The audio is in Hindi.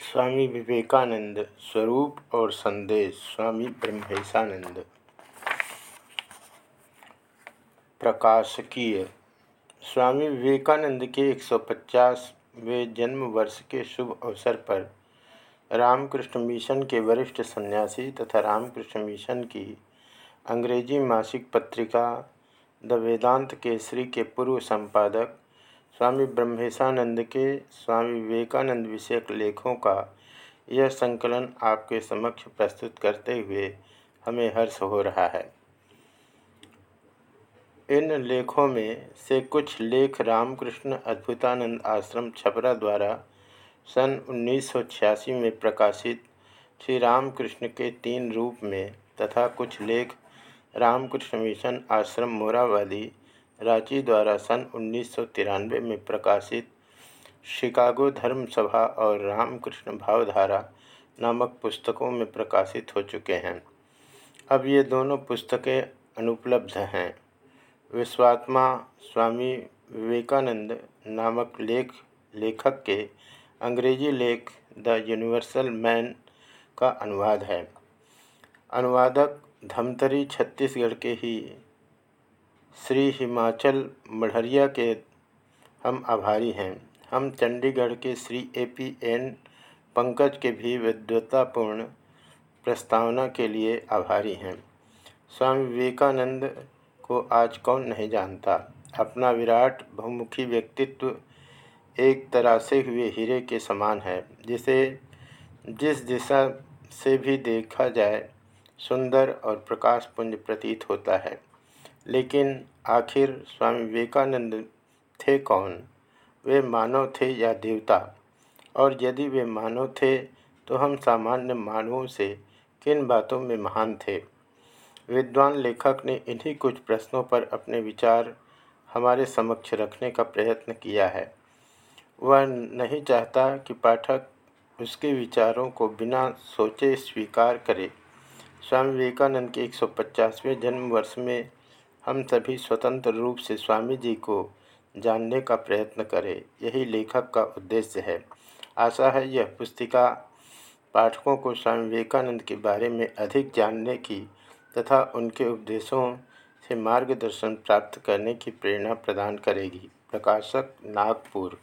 स्वामी विवेकानंद स्वरूप और संदेश। स्वामी ब्रह्मेशानंद। प्रकाशकीय। स्वामी विवेकानंद के 150वें जन्म वर्ष के शुभ अवसर पर रामकृष्ण मिशन के वरिष्ठ सन्यासी तथा रामकृष्ण मिशन की अंग्रेज़ी मासिक पत्रिका द वेदांत केसरी के पूर्व संपादक स्वामी ब्रह्मेशानंद के, स्वामी विवेकानंद विषयक लेखों का यह संकलन आपके समक्ष प्रस्तुत करते हुए हमें हर्ष हो रहा है। इन लेखों में से कुछ लेख रामकृष्ण अद्भुतानंद आश्रम छपरा द्वारा सन 1986 में प्रकाशित श्री रामकृष्ण के तीन रूप में तथा कुछ लेख रामकृष्ण मिशन आश्रम मोरावादी रांची द्वारा सन उन्नीस सौ तिरानवे में प्रकाशित शिकागो धर्म सभा और रामकृष्ण भावधारा नामक पुस्तकों में प्रकाशित हो चुके हैं। अब ये दोनों पुस्तकें अनुपलब्ध हैं। विश्वात्मा स्वामी विवेकानंद नामक लेख, लेखक के अंग्रेज़ी लेख द यूनिवर्सल मैन का अनुवाद है। अनुवादक धमतरी छत्तीसगढ़ के ही श्री हिमाचल मढ़रिया के हम आभारी हैं। हम चंडीगढ़ के Shri A P N Pankaj के भी विद्वतापूर्ण प्रस्तावना के लिए आभारी हैं। स्वामी विवेकानंद को आज कौन नहीं जानता? अपना विराट बहुमुखी व्यक्तित्व एक तरासे हुए हीरे के समान है, जिसे जिस दिशा से भी देखा जाए, सुंदर और प्रकाशपुंज प्रतीत होता है। लेकिन आखिर स्वामी विवेकानंद थे कौन? वे मानव थे या देवता? और यदि वे मानव थे तो हम सामान्य मानवों से किन बातों में महान थे? विद्वान लेखक ने इन्हीं कुछ प्रश्नों पर अपने विचार हमारे समक्ष रखने का प्रयत्न किया है। वह नहीं चाहता कि पाठक उसके विचारों को बिना सोचे स्वीकार करे। स्वामी विवेकानंद के 150वें जन्म वर्ष में हम सभी स्वतंत्र रूप से स्वामी जी को जानने का प्रयत्न करें, यही लेखक का उद्देश्य है। आशा है यह पुस्तिका पाठकों को स्वामी विवेकानंद के बारे में अधिक जानने की तथा उनके उपदेशों से मार्गदर्शन प्राप्त करने की प्रेरणा प्रदान करेगी। प्रकाशक नागपुर।